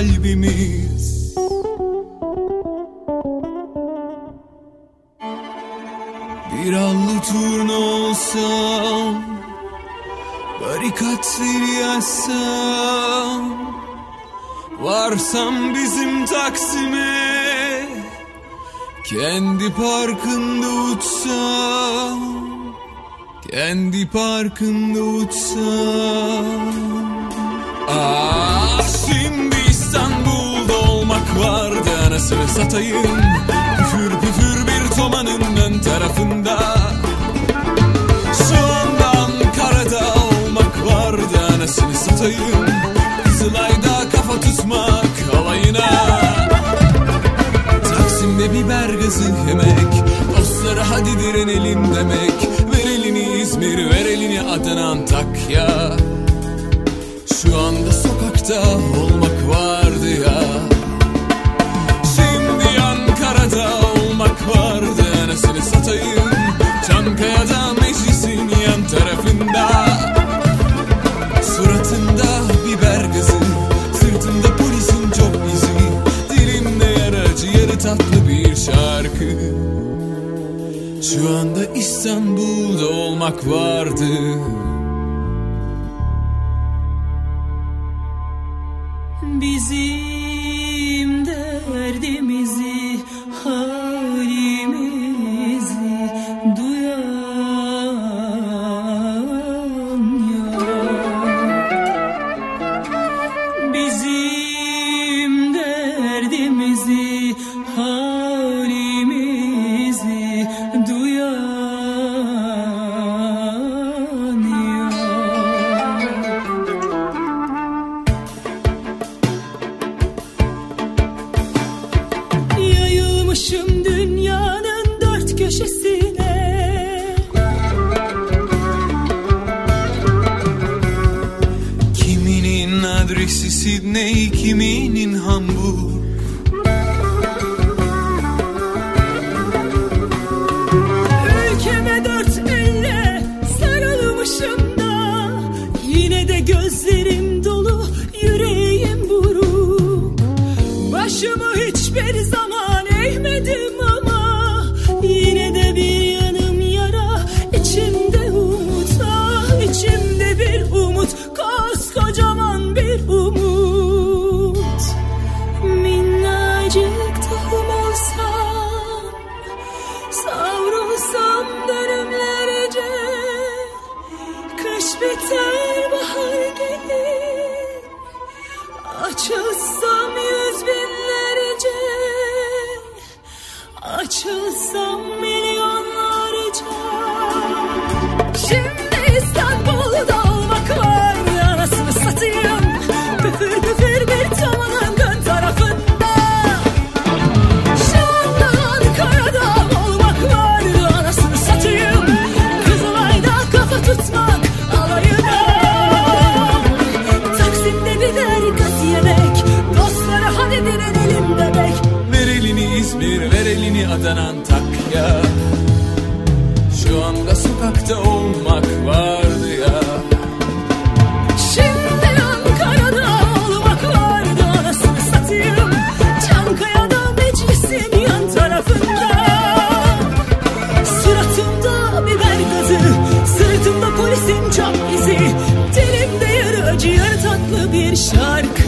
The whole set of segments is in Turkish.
Kalbimiz. Bir allı turna olsam Barikatları açsam Varsam bizim Taksim'e Kendi parkında uçsam Kendi parkında uçsam. Ah şimdi İstanbul'da olmak vardı anasını satayım. Püfür püfür bir tomanın ön tarafında. Anda Ankara'da olmak vardı anasını satayım. Kızılay'da kafa tutmak alayına. Taksim'de biber gazı yemek. Dostlara hadi direnelim demek. Ver elini İzmir ver elini Adana Antakya. Şu anda sokakta olmak tatlı bir şarkı. Şu anda İstanbul'da olmak vardı Biber gazı. Sırtımda polisin çap izi. Dilimde yarı acı yarı tatlı bir şarkı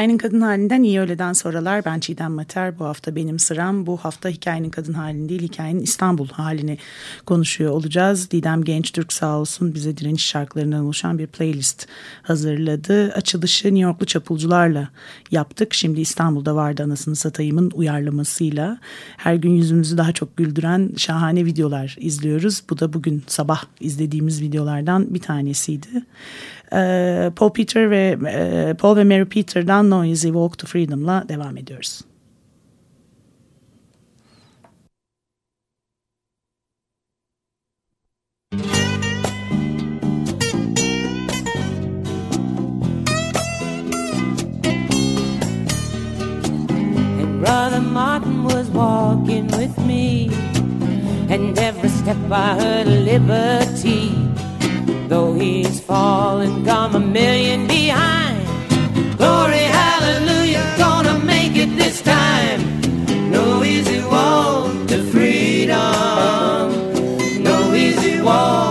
Hikayenin kadın halinden iyi öğleden sonralar. Ben Çiğdem Mater. Bu hafta benim sıram. Bu hafta hikayenin kadın halini değil, hikayenin İstanbul halini konuşuyor olacağız. Didem Genç Türk sağ olsun bize direniş şarkılarından oluşan bir playlist hazırladı. Açılışı New Yorklu çapulcularla yaptık. Şimdi İstanbul'da vardı anasını satayımın uyarlamasıyla. Her gün yüzümüzü daha çok güldüren şahane videolar izliyoruz. Bu da bugün sabah izlediğimiz videolardan bir tanesiydi. Ee, Paul Peter ve e, Paul ve Mary Peter'dan Noisy Walk to Freedom'la devam ediyoruz. And Brother Martin was walking with me, and every step I heard liberty. Though he's fallen, come a million behind. Glory, hallelujah, gonna make it this time. No easy walk to freedom. No easy walk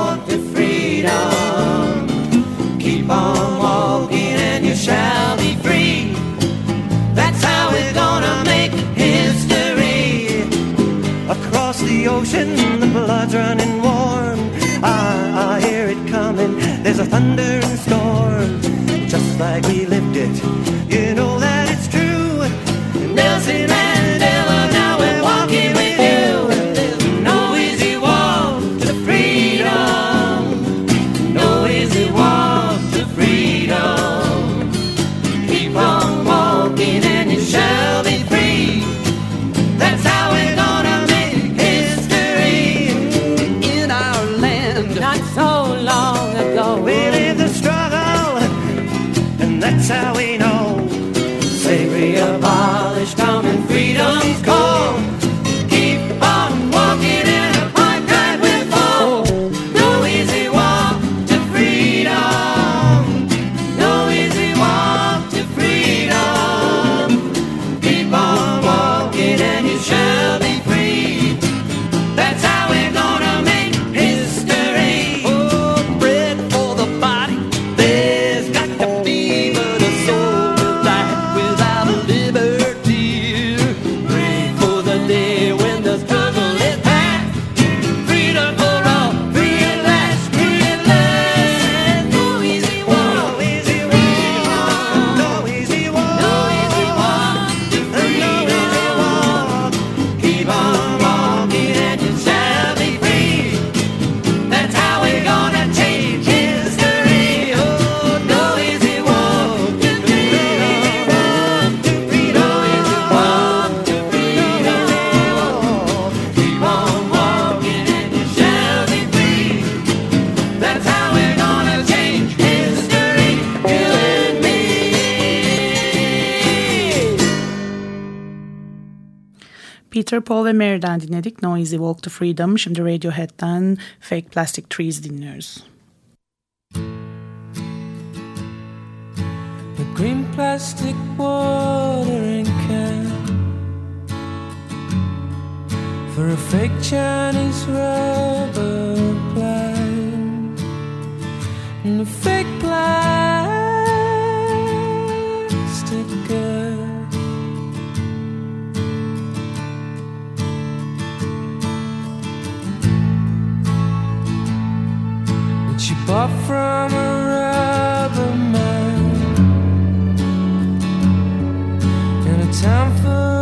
Peter, Paul ve Mary'den dinledik. No Easy Walk to Freedom. Şimdi Radiohead'den Fake Plastic Trees dinliyoruz. A green plastic watering can for a fake Chinese rubber plant and a fake plastic girl. She bought from a rubber man. In a town full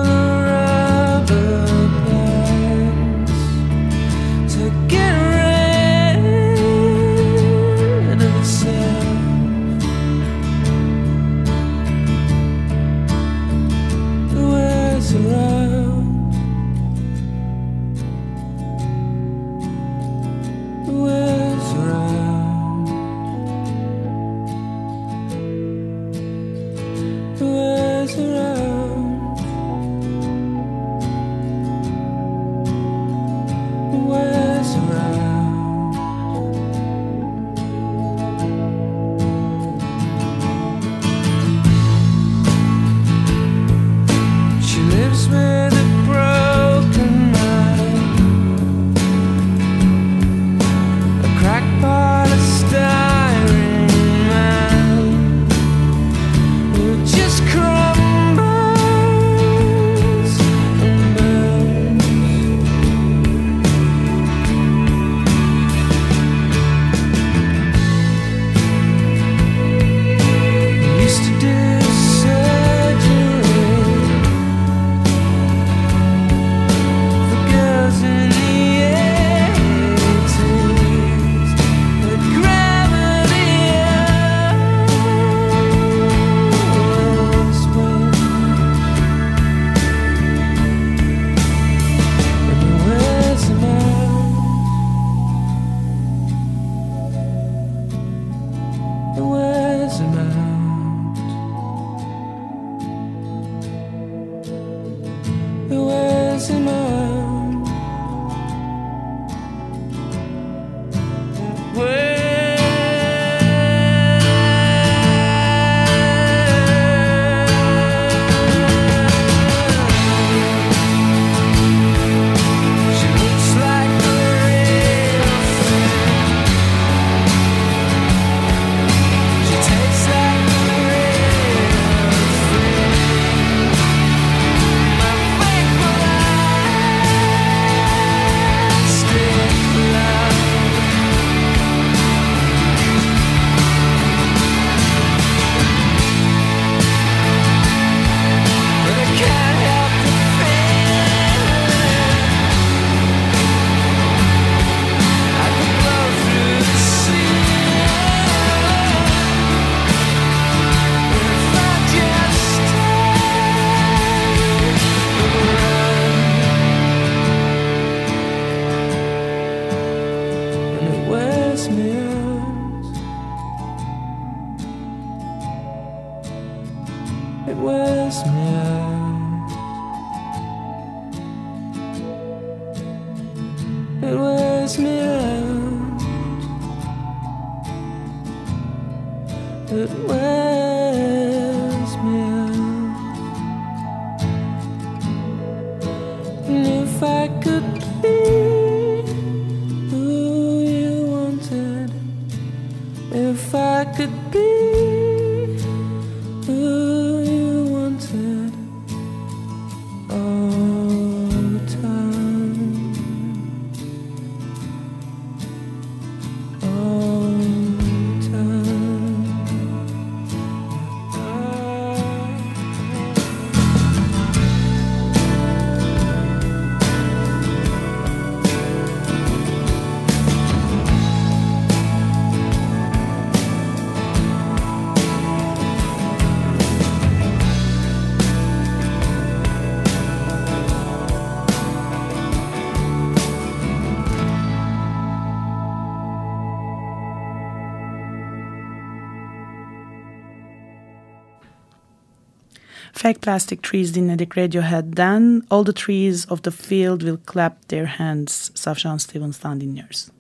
Fake plastic trees dinledik Radiohead'den. All the trees of the field will clap their hands. Safran standing dinliyoruz.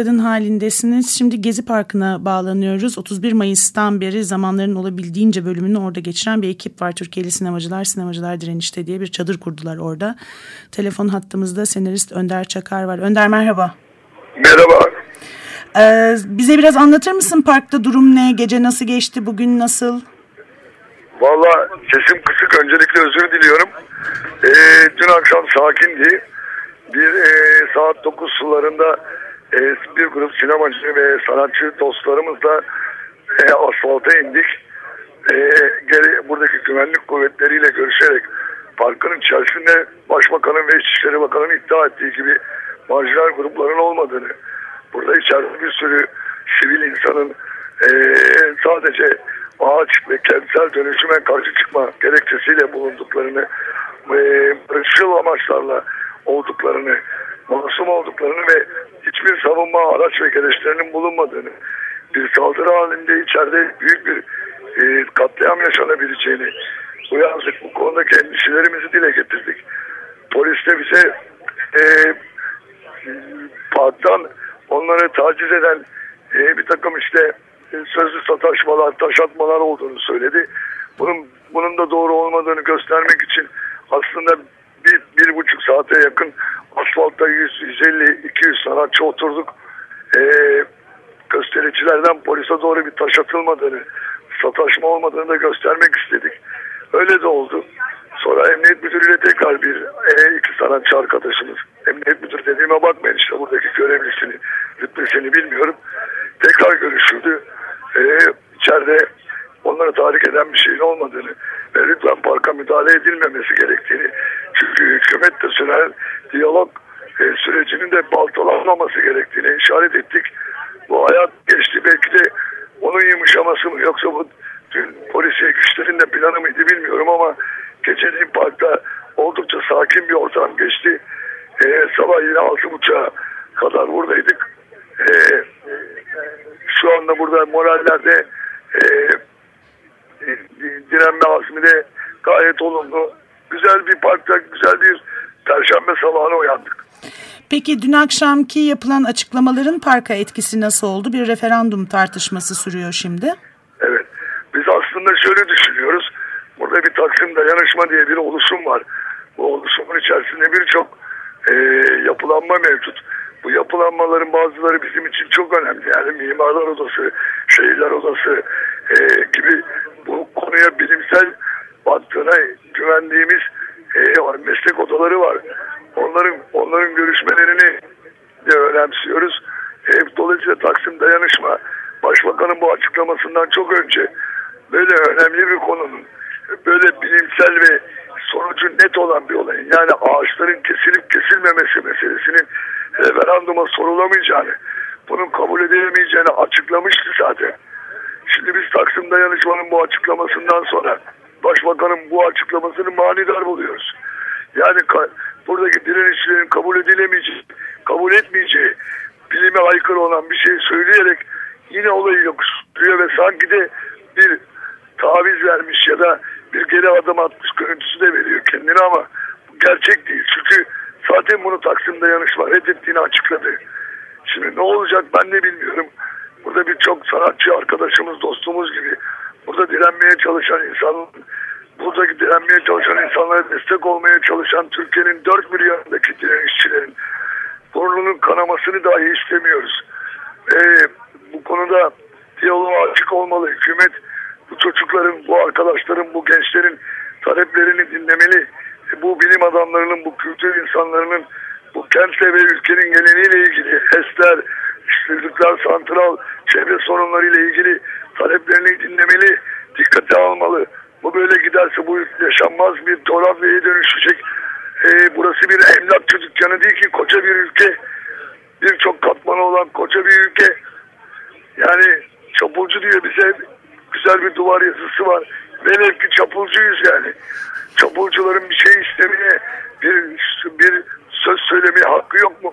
Kadın halindesiniz. Şimdi Gezi Parkı'na bağlanıyoruz. 31 Mayıs'tan beri zamanların olabildiğince bölümünü orada geçiren bir ekip var. Türkiye'li sinemacılar, sinemacılar direnişte diye bir çadır kurdular orada. Telefon hattımızda senarist Önder Çakar var. Önder merhaba. Merhaba. Ee, bize biraz anlatır mısın parkta durum ne? Gece nasıl geçti? Bugün nasıl? Valla sesim kısık. Öncelikle özür diliyorum. Ee, dün akşam sakindi. Bir e, saat 9 sularında e, bir grup sinemacı ve sanatçı dostlarımızla e, asfalta indik. E, geri buradaki güvenlik kuvvetleriyle görüşerek parkın içerisinde Başbakanın ve İçişleri Bakanı'nın iddia ettiği gibi marjinal grupların olmadığını, burada içeride bir sürü sivil insanın e, sadece ağaç ve kentsel dönüşüme karşı çıkma gerekçesiyle bulunduklarını, e, barışçıl amaçlarla olduklarını, masum olduklarını ve hiçbir savunma araç ve gereçlerinin bulunmadığını, bir saldırı halinde içeride büyük bir e, katliam yaşanabileceğini uyandık. Bu konudaki endişelerimizi dile getirdik. Polis de bize e, parktan onları taciz eden e, bir takım işte e, sözlü sataşmalar, taş atmalar olduğunu söyledi. Bunun bunun da doğru olmadığını göstermek için aslında bir, bir buçuk saate yakın asfaltta 100, 150, 200 sanatçı oturduk. E, göstericilerden polise doğru bir taş atılmadığını, sataşma olmadığını da göstermek istedik. Öyle de oldu. Sonra emniyet müdürüyle tekrar bir e, iki sanatçı arkadaşımız, emniyet müdürü dediğime bakmayın işte buradaki görevlisini, rütbesini bilmiyorum. Tekrar görüşüldü. E, içeride onları tahrik eden bir şeyin olmadığını ve lütfen parka müdahale edilmemesi gerektiğini çünkü hükümetle süren diyalog e, sürecinin de baltalanmaması gerektiğini işaret ettik. Bu hayat geçti belki de onun yumuşaması mı yoksa bu dün polisiye güçlerin de planı mıydı bilmiyorum ama geceliğin parkta oldukça sakin bir ortam geçti. E, sabah yine altı buçuğa kadar buradaydık. E, şu anda burada morallerde e, direnme azmi de gayet olumlu. Güzel bir parkta, güzel bir perşembe sabahına uyandık. Peki dün akşamki yapılan açıklamaların parka etkisi nasıl oldu? Bir referandum tartışması sürüyor şimdi. Evet. Biz aslında şöyle düşünüyoruz. Burada bir Taksim Dayanışma diye bir oluşum var. Bu oluşumun içerisinde birçok e, yapılanma mevcut. Bu yapılanmaların bazıları bizim için çok önemli. Yani Mimarlar Odası, Şehirler Odası e, gibi bu konuya bilimsel baktığına güvendiğimiz e, meslek odaları var. Onların onların görüşmelerini de önemsiyoruz. E, dolayısıyla Taksim Dayanışma Başbakanın bu açıklamasından çok önce böyle önemli bir konunun böyle bilimsel ve sonucu net olan bir olayın yani ağaçların kesilip kesilmemesi meselesinin referanduma sorulamayacağını bunun kabul edilemeyeceğini açıklamıştı zaten. Şimdi biz Taksim Dayanışma'nın bu açıklamasından sonra Başbakanın bu açıklamasını manidar buluyoruz. Yani buradaki direnişçilerin kabul edilemeyeceği, kabul etmeyeceği bilime aykırı olan bir şey söyleyerek yine olayı yokuşturuyor ve sanki de bir taviz vermiş ya da bir geri adım atmış görüntüsü de veriyor kendine ama bu gerçek değil. Çünkü zaten bunu Taksim Dayanışma reddettiğini açıkladı. Şimdi ne olacak ben de bilmiyorum. Burada birçok sanatçı arkadaşımız, dostumuz gibi burada direnmeye çalışan insanlar, buradaki direnmeye çalışan insanlara destek olmaya çalışan Türkiye'nin dört milyonundaki direnişçilerin burnunun kanamasını dahi istemiyoruz. Ee, bu konuda diyaloğa açık olmalı. Hükümet bu çocukların, bu arkadaşların, bu gençlerin taleplerini dinlemeli. Bu bilim adamlarının, bu kültür insanlarının bu kentle ve ülkenin geleneğiyle ilgili HES'ler, işsizlikler, santral, çevre sorunlarıyla ilgili taleplerini dinlemeli, dikkate almalı. Bu böyle giderse bu yaşanmaz bir coğrafyaya dönüşecek. Ee, burası bir emlakçı dükkanı değil ki koca bir ülke. Birçok katmanı olan koca bir ülke. Yani çapulcu diyor bize güzel bir duvar yazısı var. Velev ki çapulcuyuz yani. Çapulcuların bir şey istemeye, bir, bir söz söylemeye hakkı yok mu?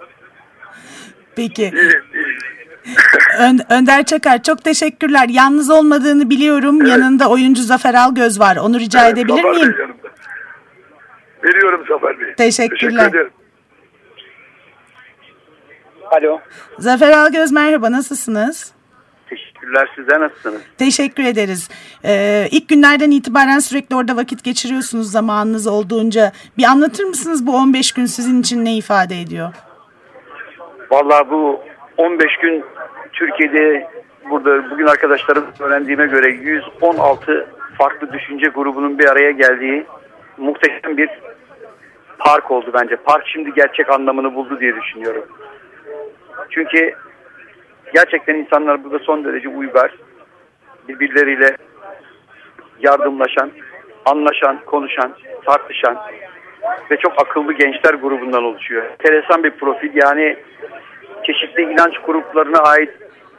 Peki. Ön, Önder Çakar çok teşekkürler. Yalnız olmadığını biliyorum. Evet. Yanında oyuncu Zafer Algöz var. Onu rica evet, edebilir Zafer miyim? Bey Veriyorum Zafer Bey. Teşekkürler. Teşekkür ederim. Alo. Zafer Algöz merhaba nasılsınız? Teşekkürler. Sizler nasılsınız? Teşekkür ederiz. Ee, ilk günlerden itibaren sürekli orada vakit geçiriyorsunuz zamanınız olduğunca. Bir anlatır mısınız bu 15 gün sizin için ne ifade ediyor? Vallahi bu 15 gün Türkiye'de burada bugün arkadaşlarım öğrendiğime göre 116 farklı düşünce grubunun bir araya geldiği muhteşem bir park oldu bence. Park şimdi gerçek anlamını buldu diye düşünüyorum. Çünkü gerçekten insanlar burada son derece uygar, birbirleriyle yardımlaşan, anlaşan, konuşan, tartışan ve çok akıllı gençler grubundan oluşuyor. Enteresan bir profil yani çeşitli inanç gruplarına ait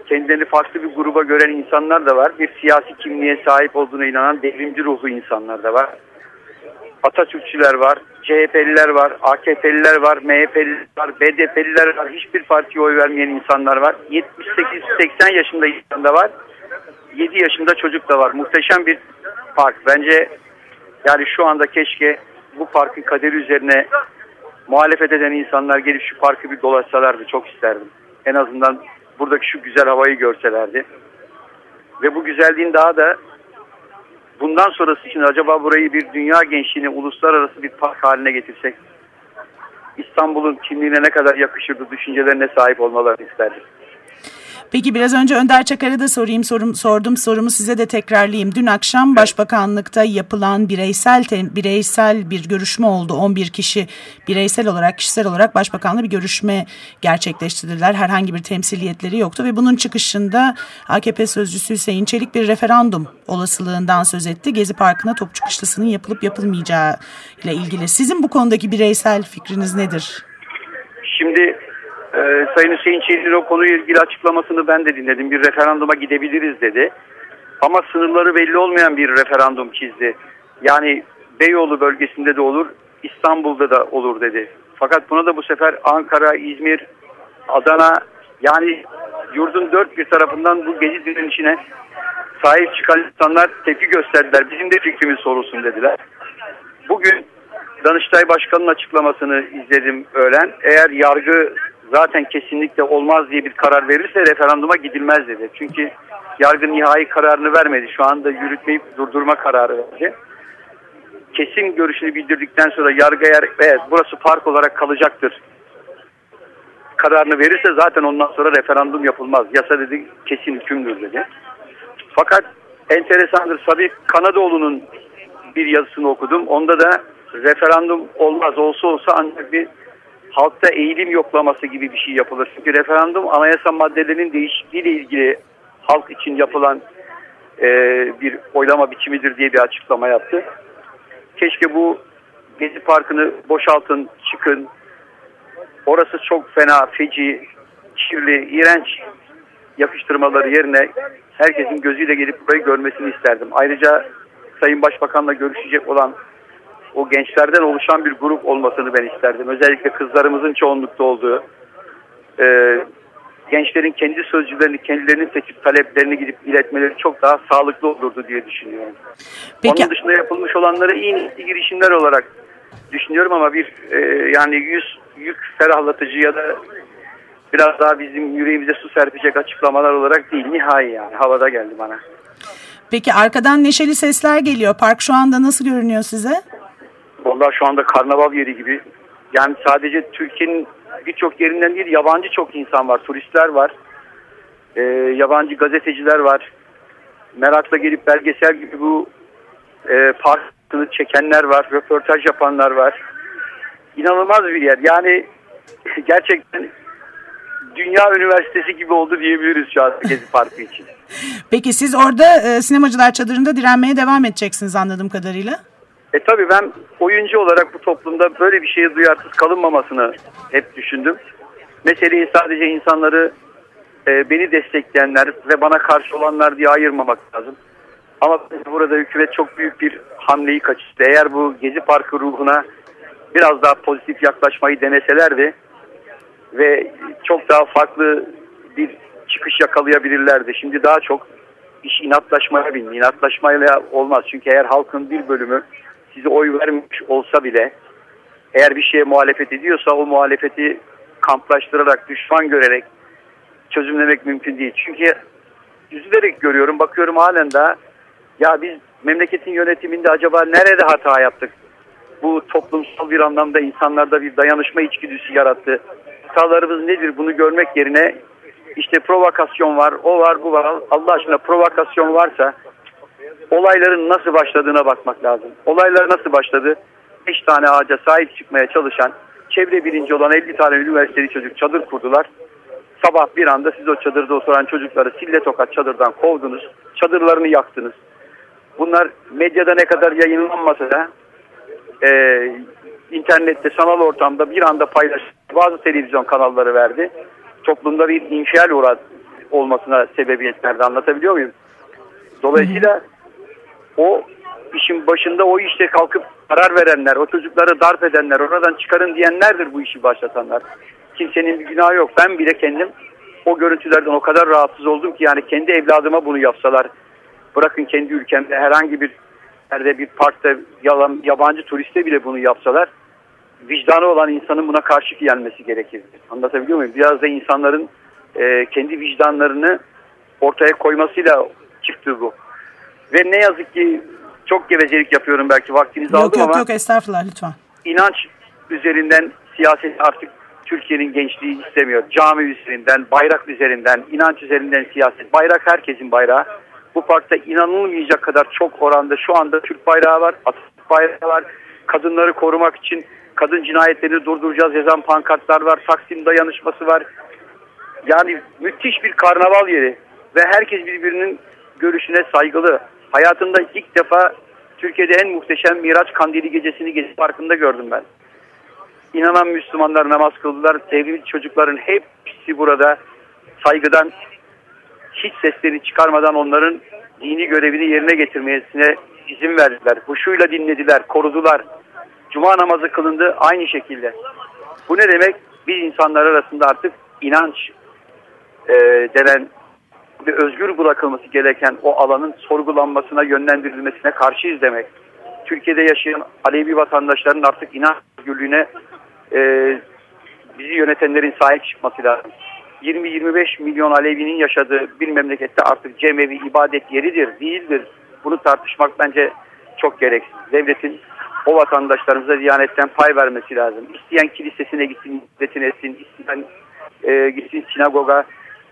kendilerini farklı bir gruba gören insanlar da var. Bir siyasi kimliğe sahip olduğuna inanan devrimci ruhlu insanlar da var. Atatürkçüler var, CHP'liler var, AKP'liler var, MHP'liler var, BDP'liler var. Hiçbir partiye oy vermeyen insanlar var. 78-80 yaşında insan da var. 7 yaşında çocuk da var. Muhteşem bir park. Bence yani şu anda keşke bu parkın kaderi üzerine muhalefet eden insanlar gelip şu parkı bir dolaşsalardı. Çok isterdim. En azından buradaki şu güzel havayı görselerdi. Ve bu güzelliğin daha da bundan sonrası için acaba burayı bir dünya gençliğine uluslararası bir park haline getirsek İstanbul'un kimliğine ne kadar yakışırdı düşüncelerine sahip olmalarını isterdim. Peki biraz önce Önder Çakar'a da sorayım sorum, sordum sorumu size de tekrarlayayım. Dün akşam Başbakanlıkta yapılan bireysel bireysel bir görüşme oldu. 11 kişi bireysel olarak kişisel olarak Başbakanla bir görüşme gerçekleştirdiler. Herhangi bir temsiliyetleri yoktu ve bunun çıkışında AKP sözcüsü Hüseyin Çelik bir referandum olasılığından söz etti. Gezi Parkı'na top çıkışlısının yapılıp yapılmayacağı ile ilgili. Sizin bu konudaki bireysel fikriniz nedir? Şimdi ee, Sayın Hüseyin Çelik'in o konuyla ilgili açıklamasını ben de dinledim. Bir referanduma gidebiliriz dedi. Ama sınırları belli olmayan bir referandum çizdi. Yani Beyoğlu bölgesinde de olur, İstanbul'da da olur dedi. Fakat buna da bu sefer Ankara, İzmir, Adana yani yurdun dört bir tarafından bu gezi direnişine sahip çıkan insanlar tepki gösterdiler. Bizim de fikrimiz sorulsun dediler. Bugün Danıştay Başkanı'nın açıklamasını izledim öğlen. Eğer yargı zaten kesinlikle olmaz diye bir karar verirse referanduma gidilmez dedi. Çünkü yargı nihai kararını vermedi. Şu anda yürütmeyip durdurma kararı verdi. Kesin görüşünü bildirdikten sonra yargı eğer evet burası park olarak kalacaktır kararını verirse zaten ondan sonra referandum yapılmaz. Yasa dedi kesin hükümdür dedi. Fakat enteresandır Sabi Kanadoğlu'nun bir yazısını okudum. Onda da referandum olmaz olsa olsa ancak bir halkta eğilim yoklaması gibi bir şey yapılır. Çünkü referandum anayasa maddelerinin değişikliğiyle ilgili halk için yapılan e, bir oylama biçimidir diye bir açıklama yaptı. Keşke bu Gezi Parkı'nı boşaltın, çıkın. Orası çok fena, feci, kirli, iğrenç yakıştırmaları yerine herkesin gözüyle gelip burayı görmesini isterdim. Ayrıca Sayın Başbakan'la görüşecek olan o gençlerden oluşan bir grup olmasını ben isterdim. Özellikle kızlarımızın çoğunlukta olduğu, e, gençlerin kendi sözcülerini, kendilerinin seçip taleplerini gidip iletmeleri çok daha sağlıklı olurdu diye düşünüyorum. Peki. Onun dışında yapılmış olanları iyi niyetli girişimler olarak düşünüyorum ama bir e, yani yüz yük ferahlatıcı ya da biraz daha bizim yüreğimize su serpecek açıklamalar olarak değil nihai yani havada geldi bana. Peki arkadan neşeli sesler geliyor. Park şu anda nasıl görünüyor size? Vallahi şu anda karnaval yeri gibi. Yani sadece Türkiye'nin birçok yerinden değil yabancı çok insan var. Turistler var. E, yabancı gazeteciler var. Merakla gelip belgesel gibi bu e, parkını çekenler var. Röportaj yapanlar var. İnanılmaz bir yer. Yani gerçekten Dünya Üniversitesi gibi oldu diyebiliriz şu an Gezi Parkı için. Peki siz orada e, sinemacılar çadırında direnmeye devam edeceksiniz anladığım kadarıyla. E tabi ben oyuncu olarak bu toplumda böyle bir şeye duyarsız kalınmamasını hep düşündüm. Meseleyi sadece insanları e, beni destekleyenler ve bana karşı olanlar diye ayırmamak lazım. Ama burada hükümet çok büyük bir hamleyi kaçırdı. Eğer bu Gezi Parkı ruhuna biraz daha pozitif yaklaşmayı deneselerdi ve çok daha farklı bir çıkış yakalayabilirlerdi. Şimdi daha çok iş inatlaşmaya bindi. İnatlaşmayla olmaz. Çünkü eğer halkın bir bölümü size oy vermiş olsa bile eğer bir şeye muhalefet ediyorsa o muhalefeti kamplaştırarak, düşman görerek çözümlemek mümkün değil. Çünkü üzülerek görüyorum, bakıyorum halen daha ya biz memleketin yönetiminde acaba nerede hata yaptık? Bu toplumsal bir anlamda insanlarda bir dayanışma içgüdüsü yarattı. Hatalarımız nedir bunu görmek yerine işte provokasyon var, o var, bu var. Allah aşkına provokasyon varsa olayların nasıl başladığına bakmak lazım. Olaylar nasıl başladı? 5 tane ağaca sahip çıkmaya çalışan, çevre birinci olan 50 tane üniversiteli çocuk çadır kurdular. Sabah bir anda siz o çadırda oturan çocukları sille tokat çadırdan kovdunuz. Çadırlarını yaktınız. Bunlar medyada ne kadar yayınlanmasa da e, internette sanal ortamda bir anda paylaş bazı televizyon kanalları verdi. Toplumda bir infial uğrat olmasına sebebiyet verdi. Anlatabiliyor muyum? Dolayısıyla o işin başında o işte kalkıp karar verenler, o çocukları darp edenler, oradan çıkarın diyenlerdir bu işi başlatanlar. Kimsenin bir günahı yok. Ben bile kendim o görüntülerden o kadar rahatsız oldum ki yani kendi evladıma bunu yapsalar, bırakın kendi ülkemde herhangi bir yerde bir parkta yalan, yabancı turiste bile bunu yapsalar, vicdanı olan insanın buna karşı gelmesi gerekir. Anlatabiliyor muyum? Biraz da insanların e, kendi vicdanlarını ortaya koymasıyla çıktı bu. Ve ne yazık ki çok gevezelik yapıyorum belki vaktinizi Yok aldım yok ama yok estağfurullah lütfen. inanç üzerinden siyaset artık Türkiye'nin gençliği istemiyor. Cami üzerinden, bayrak üzerinden, inanç üzerinden siyaset. Bayrak herkesin bayrağı. Bu parkta inanılmayacak kadar çok oranda şu anda Türk bayrağı var, Atatürk bayrağı var. Kadınları korumak için kadın cinayetlerini durduracağız yazan pankartlar var. Taksim dayanışması var. Yani müthiş bir karnaval yeri ve herkes birbirinin görüşüne saygılı. Hayatımda ilk defa Türkiye'de en muhteşem Miraç Kandili gecesini Gezi Parkı'nda gördüm ben. İnanan Müslümanlar namaz kıldılar. Sevgili çocukların hepsi burada saygıdan hiç seslerini çıkarmadan onların dini görevini yerine getirmesine izin verdiler. Huşuyla dinlediler, korudular. Cuma namazı kılındı aynı şekilde. Bu ne demek? Biz insanlar arasında artık inanç e, denen ve özgür bırakılması gereken o alanın sorgulanmasına, yönlendirilmesine karşıyız demek. Türkiye'de yaşayan Alevi vatandaşların artık inanç özgürlüğüne e, bizi yönetenlerin sahip çıkması lazım. 20-25 milyon Alevi'nin yaşadığı bir memlekette artık cemevi ibadet yeridir, değildir. Bunu tartışmak bence çok gereksiz. Devletin o vatandaşlarımıza diyanetten pay vermesi lazım. İsteyen kilisesine gitsin, ibadetini etsin, isteyen e, gitsin sinagoga,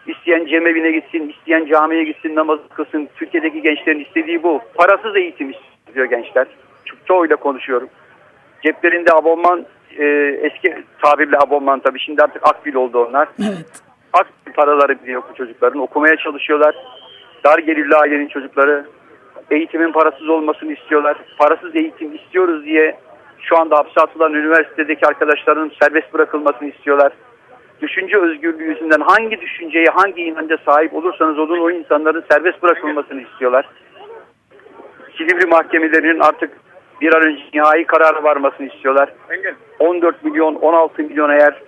isteyen cemevine gitsin, isteyen camiye gitsin, namaz kılsın. Türkiye'deki gençlerin istediği bu. Parasız eğitim istiyor gençler. Çok çoğuyla konuşuyorum. Ceplerinde abonman, e, eski tabirle abonman tabii şimdi artık akbil oldu onlar. Evet. Akbil paraları biliyor bu çocukların. Okumaya çalışıyorlar. Dar gelirli ailenin çocukları eğitimin parasız olmasını istiyorlar. Parasız eğitim istiyoruz diye şu anda hapse atılan üniversitedeki arkadaşlarının serbest bırakılmasını istiyorlar. Düşünce özgürlüğü yüzünden hangi düşünceye, hangi inanca sahip olursanız olun o insanların serbest bırakılmasını istiyorlar. Silivri mahkemelerinin artık bir an önce nihai karara varmasını istiyorlar. 14 milyon, 16 milyon eğer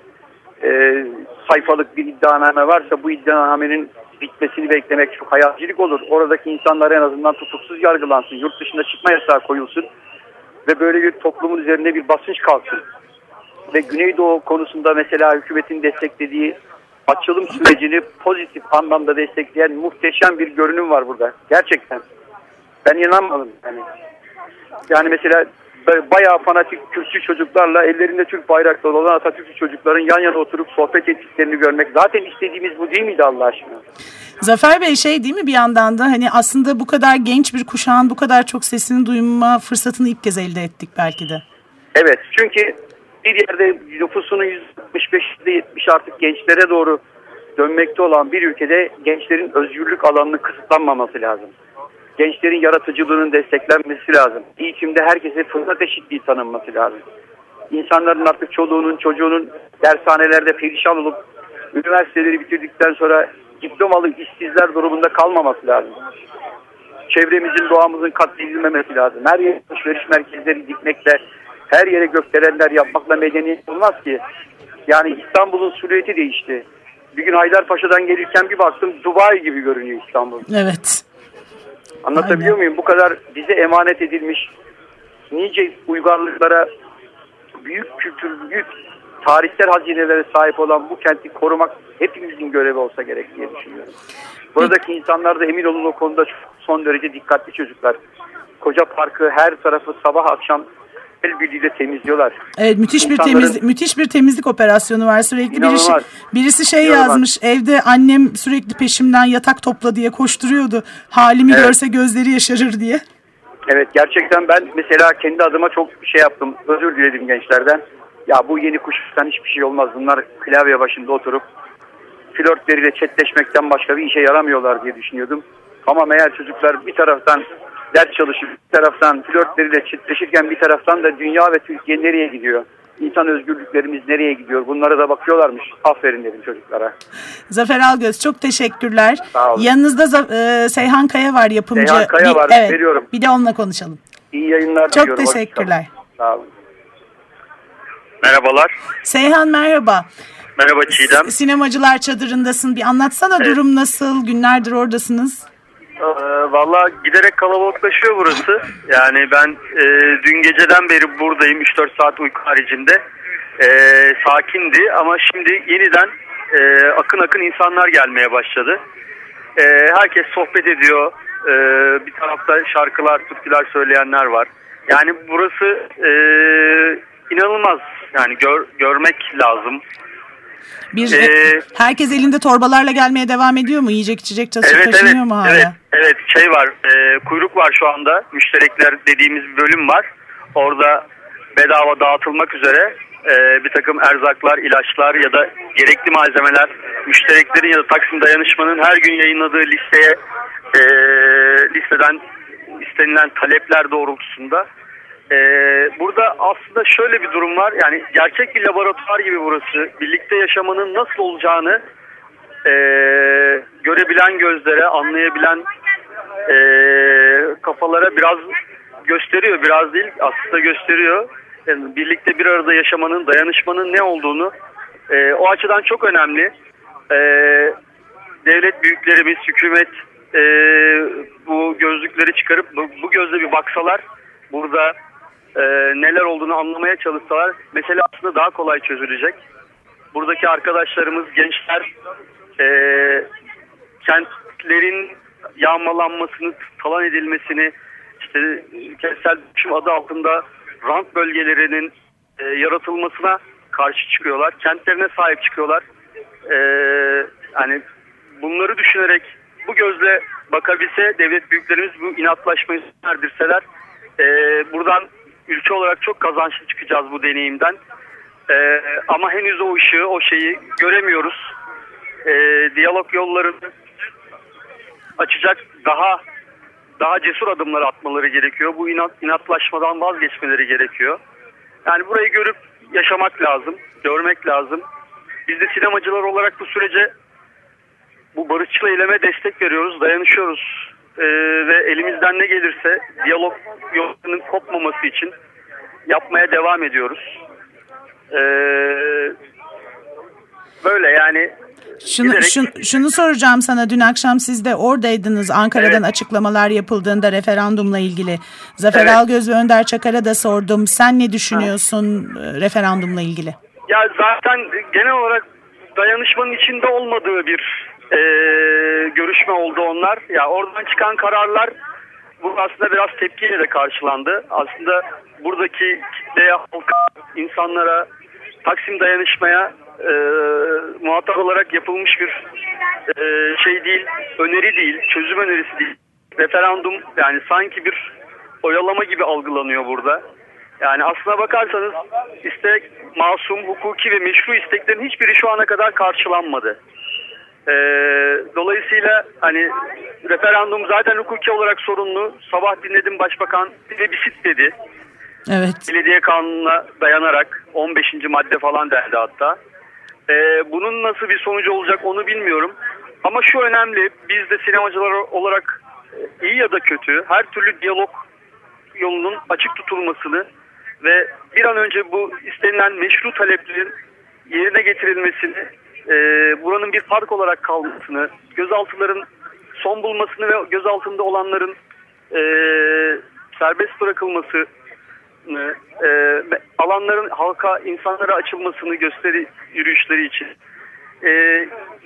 e, sayfalık bir iddianame varsa bu iddianamenin bitmesini beklemek çok hayalcilik olur. Oradaki insanlar en azından tutuksuz yargılansın. Yurt dışına çıkma yasağı koyulsun. Ve böyle bir toplumun üzerinde bir basınç kalksın. Ve Güneydoğu konusunda mesela hükümetin desteklediği açılım sürecini pozitif anlamda destekleyen muhteşem bir görünüm var burada. Gerçekten. Ben inanmadım. Yani, yani mesela bayağı fanatik Kürtçü çocuklarla ellerinde Türk bayrakları olan Atatürkçü çocukların yan yana oturup sohbet ettiklerini görmek. Zaten istediğimiz bu değil miydi Allah aşkına? Zafer Bey şey değil mi bir yandan da hani aslında bu kadar genç bir kuşağın bu kadar çok sesini duyma fırsatını ilk kez elde ettik belki de. Evet çünkü bir yerde nüfusunun %65'de 70 artık gençlere doğru dönmekte olan bir ülkede gençlerin özgürlük alanının kısıtlanmaması lazım. Gençlerin yaratıcılığının desteklenmesi lazım. Eğitimde herkese fırsat eşitliği tanınması lazım. İnsanların artık çoluğunun çocuğunun dershanelerde perişan olup üniversiteleri bitirdikten sonra diplomalı işsizler durumunda kalmaması lazım. Çevremizin, doğamızın katledilmemesi lazım. Her yere alışveriş merkezleri dikmekle, her yere gökdelenler yapmakla medeniyet olmaz ki. Yani İstanbul'un silüeti değişti. Bir gün Haydarpaşa'dan gelirken bir baktım Dubai gibi görünüyor İstanbul. Evet. Anlatabiliyor Aynen. muyum? Bu kadar bize emanet edilmiş nice uygarlıklara büyük kültür, büyük tarihsel hazinelere sahip olan bu kenti korumak hepimizin görevi olsa gerek diye düşünüyorum. Buradaki insanlar da emin olun o konuda son derece dikkatli çocuklar. Koca parkı her tarafı sabah akşam el birliğiyle temizliyorlar. Evet müthiş bir İnsanların- temizlik müthiş bir temizlik operasyonu var sürekli birisi İnanılmaz. birisi şey İnanılmaz. yazmış evde annem sürekli peşimden yatak topla diye koşturuyordu halimi Evet. görse gözleri yaşarır diye. Evet gerçekten ben mesela kendi adıma çok şey yaptım. Özür diledim gençlerden. Ya bu yeni kuşaktan hiçbir şey olmaz. Bunlar klavye başında oturup flörtleriyle chatleşmekten başka bir işe yaramıyorlar diye düşünüyordum. Ama meğer çocuklar bir taraftan ders çalışıp bir taraftan flörtleriyle chatleşirken bir taraftan da dünya ve Türkiye nereye gidiyor? İnsan özgürlüklerimiz nereye gidiyor? Bunlara da bakıyorlarmış. Aferin dedim çocuklara. Zafer Algöz çok teşekkürler. Sağ olun. Yanınızda e, Seyhan Kaya var yapımcı. Seyhan Kaya Bir- var, evet, veriyorum. Bir de onunla konuşalım. İyi yayınlar Çok diliyorum. Kalın. teşekkürler. Sağ olun. Merhabalar. Seyhan merhaba. Merhaba Çiğdem. Sinemacılar çadırındasın. Bir anlatsana durum nasıl? Günlerdir oradasınız. Ee, Valla giderek kalabalıklaşıyor burası. Yani ben e, dün geceden beri buradayım 3-4 saat uyku haricinde. E, sakindi ama şimdi yeniden e, akın akın insanlar gelmeye başladı. E, herkes sohbet ediyor. E, bir tarafta şarkılar, türküler söyleyenler var. Yani burası e, inanılmaz. Yani gör, görmek lazım. Bir Ee, herkes elinde torbalarla gelmeye devam ediyor mu? Yiyecek içecek taşı Evet evet taşınıyor mu hala? evet evet şey var e, kuyruk var şu anda müşterekler dediğimiz bir bölüm var orada bedava dağıtılmak üzere e, bir takım erzaklar ilaçlar ya da gerekli malzemeler müştereklerin ya da Taksim Dayanışmanın her gün yayınladığı listeye e, listeden istenilen talepler doğrultusunda e, burada aslında şöyle bir durum var yani gerçek bir laboratuvar gibi burası birlikte yaşamanın nasıl olacağını e, görebilen gözlere, anlayabilen e, kafalara biraz gösteriyor. Biraz değil aslında gösteriyor. Yani birlikte bir arada yaşamanın, dayanışmanın ne olduğunu e, o açıdan çok önemli. E, devlet büyüklerimiz, hükümet e, bu gözlükleri çıkarıp bu, bu gözle bir baksalar burada e, neler olduğunu anlamaya çalışsalar mesele aslında daha kolay çözülecek buradaki arkadaşlarımız gençler e, kentlerin yağmalanmasını, talan edilmesini, işte kentsel dönüşüm adı altında rant bölgelerinin e, yaratılmasına karşı çıkıyorlar. Kentlerine sahip çıkıyorlar. E, yani bunları düşünerek bu gözle bakabilse devlet büyüklerimiz bu inatlaşmayı erdirseler e, buradan ülke olarak çok kazançlı çıkacağız bu deneyimden. Ee, ama henüz o ışığı, o şeyi göremiyoruz. Ee, diyalog yollarını açacak daha daha cesur adımlar atmaları gerekiyor. Bu inat, inatlaşmadan vazgeçmeleri gerekiyor. Yani burayı görüp yaşamak lazım, görmek lazım. Biz de sinemacılar olarak bu sürece bu barışçıl eyleme destek veriyoruz, dayanışıyoruz. Ee, ve elimizden ne gelirse diyalog yollarının kopmaması için yapmaya devam ediyoruz. Ee, böyle yani Şunu, giderek- şun- şunu soracağım sana dün akşam siz de oradaydınız Ankara'dan Evet. açıklamalar yapıldığında referandumla ilgili. Zafer Evet. Algöz ve Önder Çakar'a da sordum. Sen ne düşünüyorsun e, referandumla ilgili? Ya zaten genel olarak dayanışmanın içinde olmadığı bir e, görüşme oldu onlar. Ya oradan çıkan kararlar bu aslında biraz tepkiyle de karşılandı. Aslında buradaki kitleye, halka, insanlara, Taksim dayanışmaya e, muhatap olarak yapılmış bir e, şey değil, öneri değil, çözüm önerisi değil. Referandum yani sanki bir oyalama gibi algılanıyor burada. Yani aslına bakarsanız istek masum, hukuki ve meşru isteklerin hiçbiri şu ana kadar karşılanmadı. Ee, dolayısıyla hani referandum zaten hukuki olarak sorunlu. Sabah dinledim başbakan plebissit dedi. Evet. Belediye kanununa dayanarak 15. madde falan derdi hatta. Ee, bunun nasıl bir sonucu olacak onu bilmiyorum. Ama şu önemli biz de sinemacılar olarak e, iyi ya da kötü her türlü diyalog yolunun açık tutulmasını ve bir an önce bu istenilen meşru taleplerin yerine getirilmesini, e, buranın bir fark olarak kalmasını, gözaltıların son bulmasını ve gözaltında olanların e, serbest bırakılması e, alanların halka, insanlara açılmasını gösteri yürüyüşleri için e,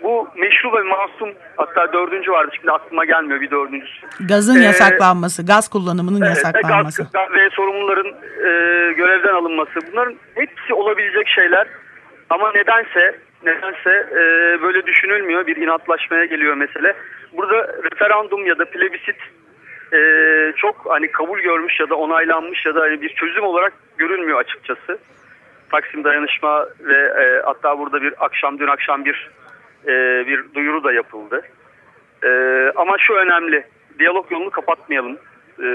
bu meşru ve masum hatta dördüncü vardı şimdi aklıma gelmiyor bir dördüncüsü. Gazın Ee, yasaklanması, gaz kullanımının Evet, yasaklanması. gaz- gaz ve sorumluların e, görevden alınması bunların hepsi olabilecek şeyler ama nedense nedense e, böyle düşünülmüyor bir inatlaşmaya geliyor mesele. Burada referandum ya da plebisit e, çok hani kabul görmüş ya da onaylanmış ya da hani bir çözüm olarak görünmüyor açıkçası. Taksim dayanışma ve e, hatta burada bir akşam dün akşam bir e, bir duyuru da yapıldı. E, ama şu önemli diyalog yolunu kapatmayalım. E,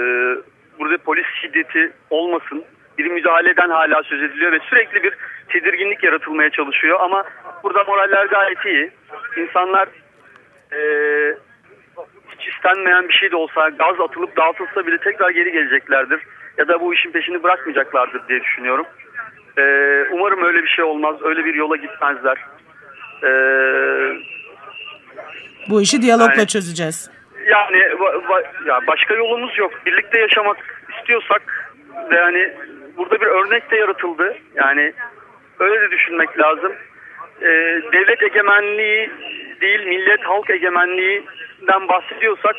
burada polis şiddeti olmasın. Bir müdahaleden hala söz ediliyor ve sürekli bir tedirginlik yaratılmaya çalışıyor ama burada moraller gayet iyi. İnsanlar e, hiç istenmeyen bir şey de olsa gaz atılıp dağıtılsa bile tekrar geri geleceklerdir. Ya da bu işin peşini bırakmayacaklardır diye düşünüyorum. Ee, umarım öyle bir şey olmaz. Öyle bir yola gitmezler. Ee, Bu işi diyalogla Yani- çözeceğiz. yani ya başka yolumuz yok. Birlikte yaşamak istiyorsak yani burada bir örnek de yaratıldı. Yani öyle de düşünmek lazım. Ee, devlet egemenliği değil millet halk egemenliğinden bahsediyorsak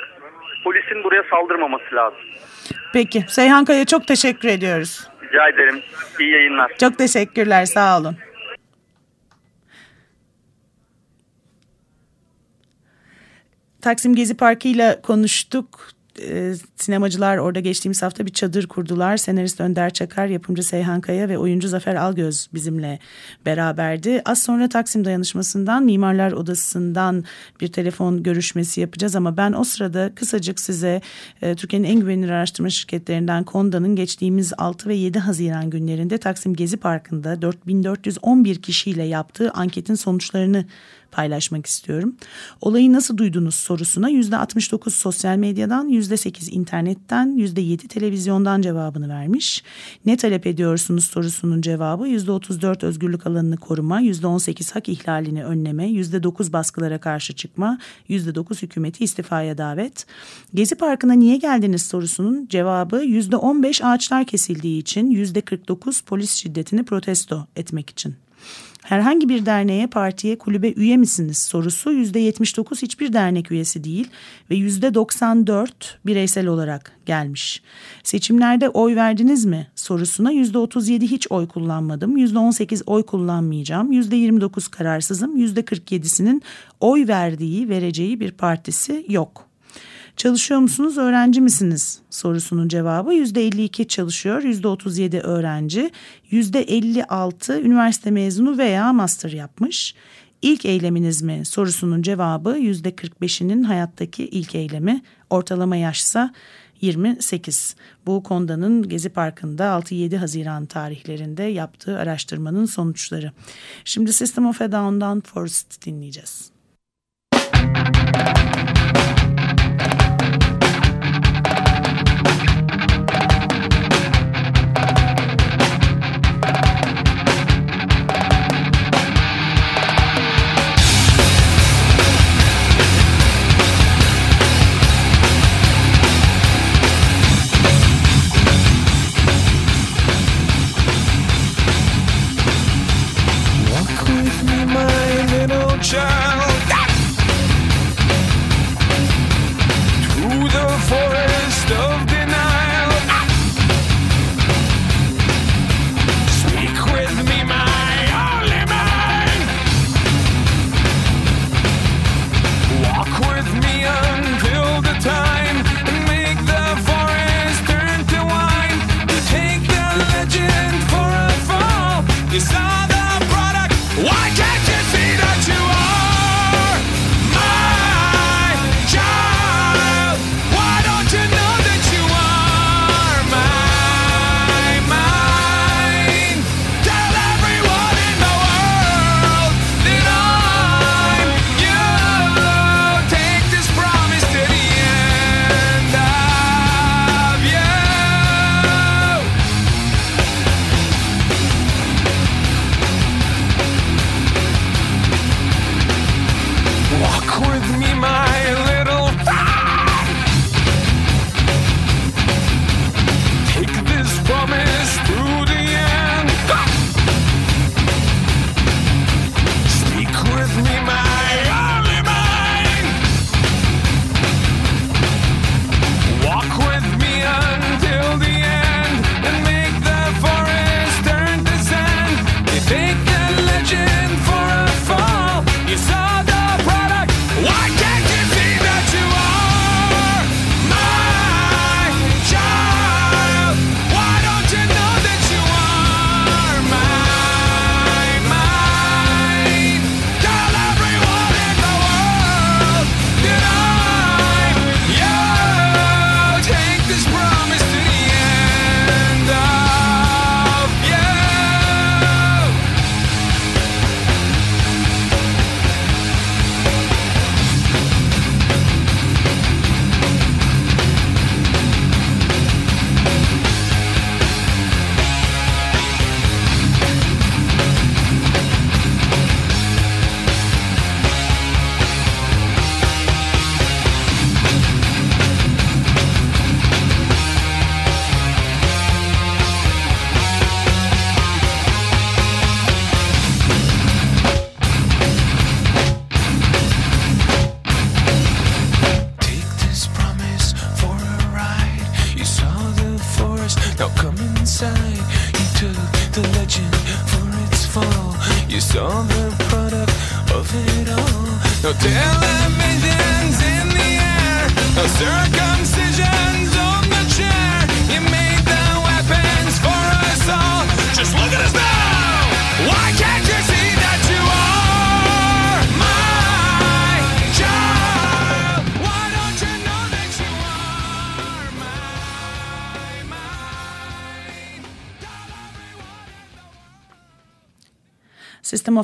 polisin buraya saldırmaması lazım. Peki Seyhan Kaya çok teşekkür ediyoruz. Rica ederim. İyi yayınlar. Çok teşekkürler sağ olun. Taksim Gezi Parkı ile konuştuk. Ee, sinemacılar orada geçtiğimiz hafta bir çadır kurdular. Senarist Önder Çakar, yapımcı Seyhan Kaya ve oyuncu Zafer Algöz bizimle beraberdi. Az sonra Taksim Dayanışması'ndan, Mimarlar Odası'ndan bir telefon görüşmesi yapacağız. Ama ben o sırada kısacık size e, Türkiye'nin en güvenilir araştırma şirketlerinden Konda'nın geçtiğimiz 6 ve 7 Haziran günlerinde Taksim Gezi Parkı'nda 4411 kişiyle yaptığı anketin sonuçlarını paylaşmak istiyorum. Olayı nasıl duydunuz sorusuna %69 sosyal medyadan, %8 internetten, %7 televizyondan cevabını vermiş. Ne talep ediyorsunuz sorusunun cevabı %34 özgürlük alanını koruma, %18 hak ihlalini önleme, %9 baskılara karşı çıkma, %9 hükümeti istifaya davet. Gezi Parkı'na niye geldiniz sorusunun cevabı %15 ağaçlar kesildiği için, %49 polis şiddetini protesto etmek için. Herhangi bir derneğe, partiye, kulübe üye misiniz sorusu %79 hiçbir dernek üyesi değil ve %94 bireysel olarak gelmiş. Seçimlerde oy verdiniz mi sorusuna %37 hiç oy kullanmadım, %18 oy kullanmayacağım, %29 kararsızım, %47'sinin oy verdiği, vereceği bir partisi yok. Çalışıyor musunuz, öğrenci misiniz sorusunun cevabı %52 çalışıyor, %37 öğrenci, %56 üniversite mezunu veya master yapmış. İlk eyleminiz mi sorusunun cevabı %45'inin hayattaki ilk eylemi, ortalama yaşsa 28. Bu Konda'nın Gezi Parkı'nda 6-7 Haziran tarihlerinde yaptığı araştırmanın sonuçları. Şimdi System of a Down'dan Forest dinleyeceğiz. Walk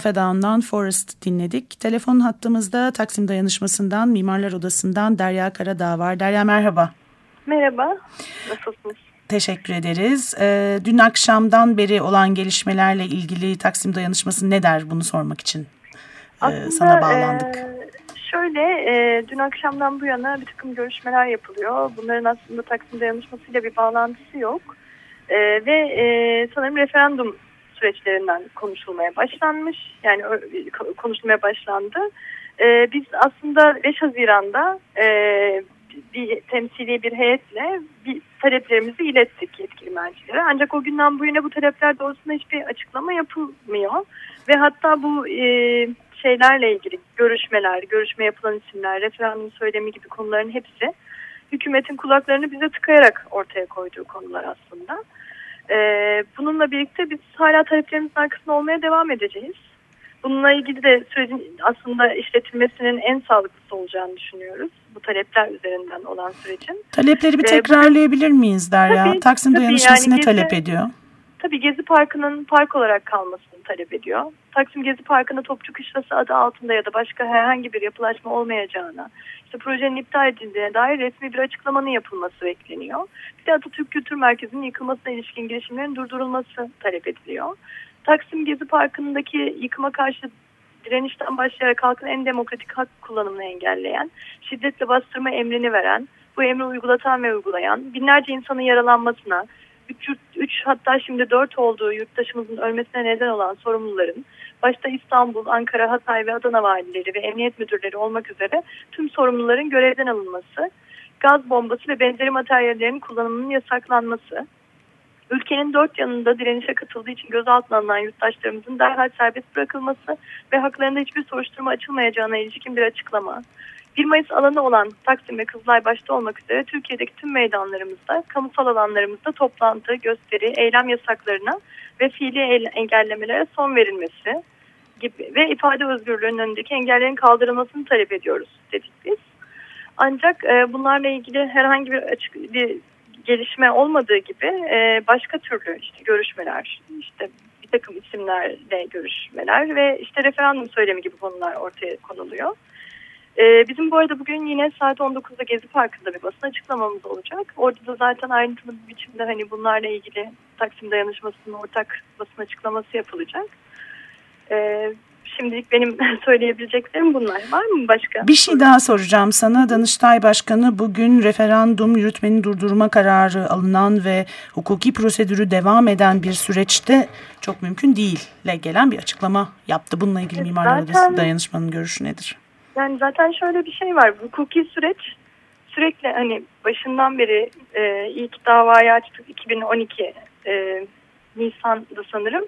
System of a Down'dan Forest dinledik. Telefon hattımızda Taksim Dayanışması'ndan, Mimarlar Odası'ndan Derya Karadağ var. Derya merhaba. Merhaba, nasılsınız? Teşekkür ederiz. Ee, dün akşamdan beri olan gelişmelerle ilgili Taksim Dayanışması ne der bunu sormak için e, Aslında, sana bağlandık. e, şöyle, e, dün akşamdan bu yana bir takım görüşmeler yapılıyor. Bunların aslında Taksim Dayanışması'yla bir bağlantısı yok. E, ve e, sanırım referandum süreçlerinden konuşulmaya başlanmış. Yani konuşulmaya başlandı. E, biz aslında 5 Haziran'da e, bir temsili bir heyetle bir taleplerimizi ilettik yetkili mercilere. Ancak o günden bu yana bu talepler doğrusunda hiçbir açıklama yapılmıyor. Ve hatta bu e, şeylerle ilgili görüşmeler, görüşme yapılan isimler, referandum söylemi gibi konuların hepsi hükümetin kulaklarını bize tıkayarak ortaya koyduğu konular aslında. E, bununla birlikte biz hala taleplerimizin arkasında olmaya devam edeceğiz. Bununla ilgili de sürecin aslında işletilmesinin en sağlıklısı olacağını düşünüyoruz. Bu talepler üzerinden olan sürecin. Talepleri bir Ee, tekrarlayabilir miyiz Derya? Tabii, Taksim tabii. Dayanışması Yani talep ediyor? Tabii Gezi Parkı'nın park olarak kalmasını talep ediyor. Taksim Gezi Parkı'nda Topçu Kışlası adı altında ya da başka herhangi bir yapılaşma olmayacağına, işte projenin iptal edildiğine dair resmi bir açıklamanın yapılması bekleniyor. Bir de Atatürk Kültür Merkezi'nin yıkılmasına ilişkin girişimlerin durdurulması talep ediliyor. Taksim Gezi Parkı'ndaki yıkıma karşı direnişten başlayarak halkın en demokratik hak kullanımını engelleyen, şiddetle bastırma emrini veren, bu emri uygulatan ve uygulayan, binlerce insanın yaralanmasına, 3, 3 hatta şimdi 4 olduğu yurttaşımızın ölmesine neden olan sorumluların, başta İstanbul, Ankara, Hatay ve Adana valileri ve emniyet müdürleri olmak üzere tüm sorumluların görevden alınması, gaz bombası ve benzeri materyallerin kullanımının yasaklanması, ülkenin dört yanında direnişe katıldığı için gözaltına alınan yurttaşlarımızın derhal serbest bırakılması ve haklarında hiçbir soruşturma açılmayacağına ilişkin bir açıklama. 1 Mayıs alanı olan Taksim ve Kızılay başta olmak üzere Türkiye'deki tüm meydanlarımızda, kamusal alanlarımızda toplantı, gösteri, eylem yasaklarına ve fiili engellemelere son verilmesi gibi ve ifade özgürlüğünün önündeki engellerin kaldırılmasını talep ediyoruz dedik biz. Ancak e, bunlarla ilgili herhangi bir açık bir gelişme olmadığı gibi e, başka türlü işte görüşmeler, işte bir takım isimlerle görüşmeler ve işte referandum söylemi gibi konular ortaya konuluyor. E, bizim bu arada bugün yine saat 19'da Gezi Parkı'nda bir basın açıklamamız olacak. Orada da zaten ayrıntılı bir biçimde hani bunlarla ilgili Taksim Dayanışması'nın ortak basın açıklaması yapılacak. E, şimdilik benim söyleyebileceklerim bunlar. Var mı başka? Bir şey daha soracağım sana. Danıştay Başkanı bugün referandum yürütmenin durdurma kararı alınan ve hukuki prosedürü devam eden bir süreçte çok mümkün değille gelen bir açıklama yaptı. Bununla ilgili Mimarlar zaten- Odası dayanışmanın görüşü nedir? Yani zaten şöyle bir şey var. Hukuki süreç sürekli hani başından beri e, ilk davayı açtık 2012 e, Nisan'da sanırım.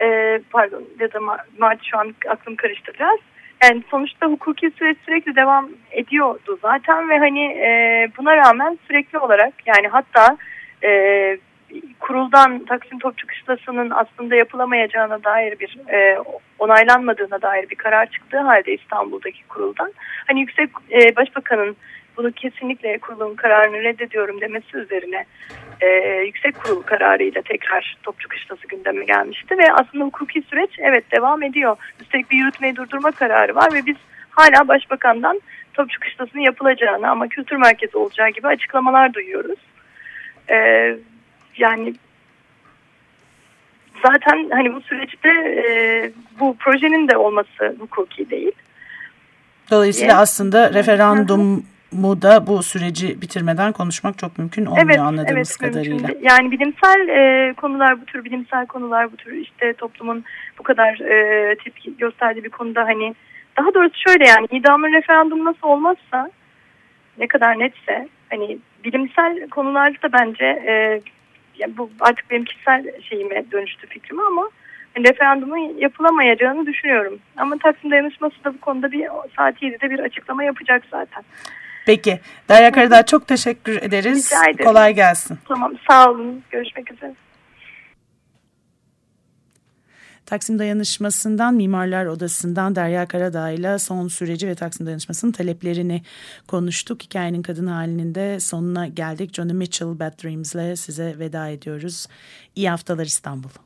E, pardon ya da Ma- Mart şu an aklım karıştı biraz. Yani sonuçta hukuki süreç sürekli devam ediyordu zaten ve hani e, buna rağmen sürekli olarak yani hatta e, kuruldan Taksim Topçu Kışlası'nın aslında yapılamayacağına dair bir e, onaylanmadığına dair bir karar çıktığı halde İstanbul'daki kuruldan hani yüksek e, başbakanın bunu kesinlikle kurulun kararını reddediyorum demesi üzerine e, yüksek kurul kararıyla tekrar Topçu Kışlası gündeme gelmişti ve aslında hukuki süreç evet devam ediyor. Üstelik bir yürütmeyi durdurma kararı var ve biz hala başbakandan Topçu Kışlası'nın yapılacağını ama kültür merkezi olacağı gibi açıklamalar duyuyoruz. E, yani zaten hani bu süreçte e, bu projenin de olması hukuki değil. Dolayısıyla Evet. aslında referandumu da bu süreci bitirmeden konuşmak çok mümkün olmuyor evet, anladığımız evet, mümkün kadarıyla. değil. Yani bilimsel e, konular bu tür bilimsel konular bu tür işte toplumun bu kadar e, tepki gösterdiği bir konuda hani daha doğrusu şöyle yani idamın referandum nasıl olmazsa ne kadar netse hani bilimsel konularda da bence e, yani bu artık benim kişisel şeyime dönüştü fikrimi ama referandumun yapılamayacağını düşünüyorum. Ama Taksim Dayanışması da bu konuda bir saat 7'de bir açıklama yapacak zaten. Peki. Derya Karadağ çok teşekkür ederiz. Rica ederim. Kolay gelsin. Tamam sağ olun. Görüşmek üzere. Taksim Dayanışması'ndan Mimarlar Odası'ndan Derya Karadağ ile son süreci ve Taksim Dayanışması'nın taleplerini konuştuk. Hikayenin kadın halinin de sonuna geldik. Johnny Mitchell Bad Dreams ile size veda ediyoruz. İyi haftalar İstanbul.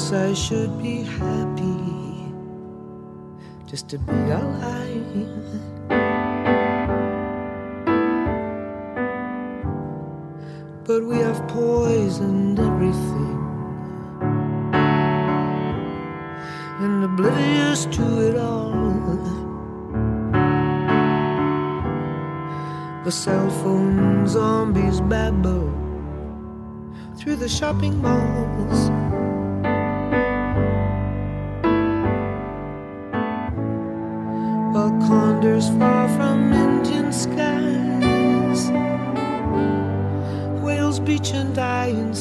Guess I should be happy just to be alive. But we have poisoned everything. and oblivious to it all. The cell phone zombies babble through the shopping malls. Far from Indian skies, whales beach and die in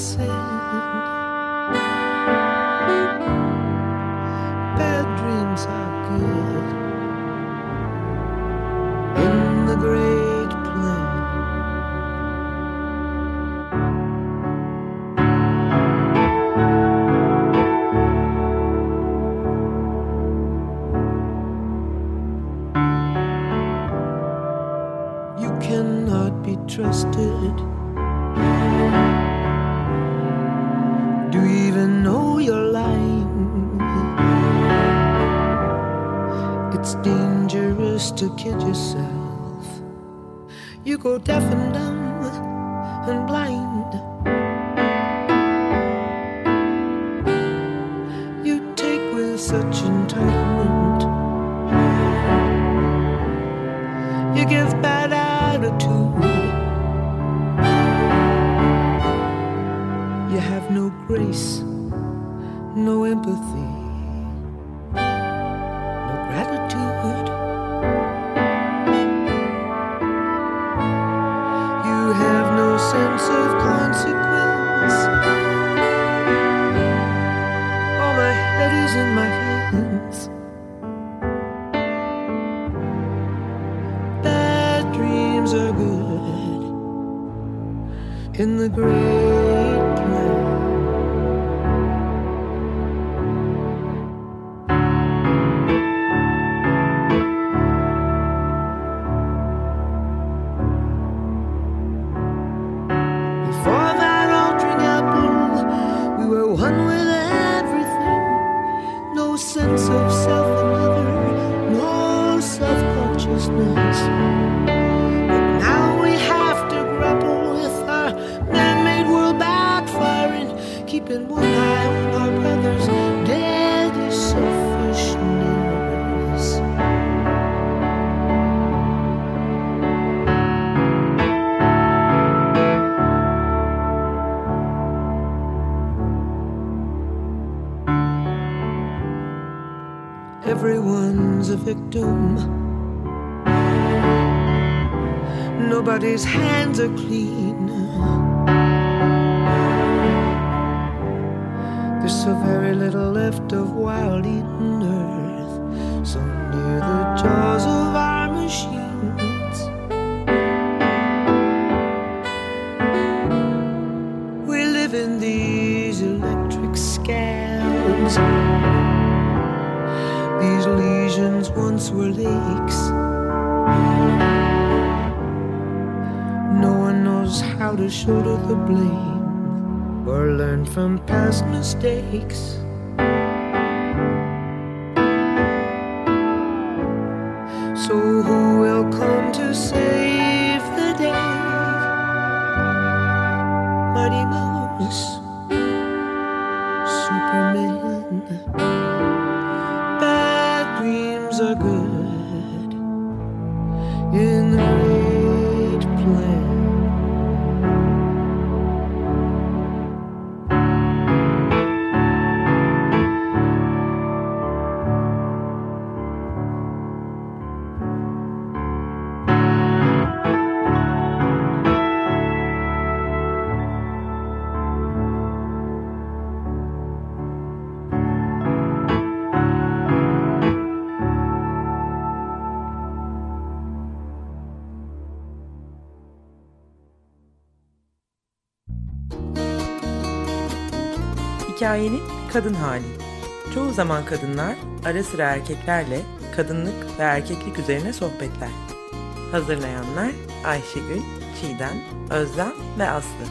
These lesions once were lakes. No one knows how to shoulder the blame or learn from past mistakes. Kadın hali. Çoğu zaman kadınlar ara sıra erkeklerle kadınlık ve erkeklik üzerine sohbetler. Hazırlayanlar Ayşegül, Çiğdem, Özlem ve Aslı.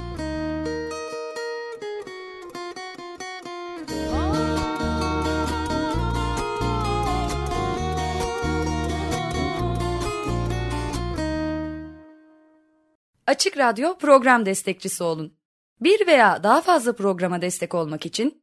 Açık Radyo program destekçisi olun. Bir veya daha fazla programa destek olmak için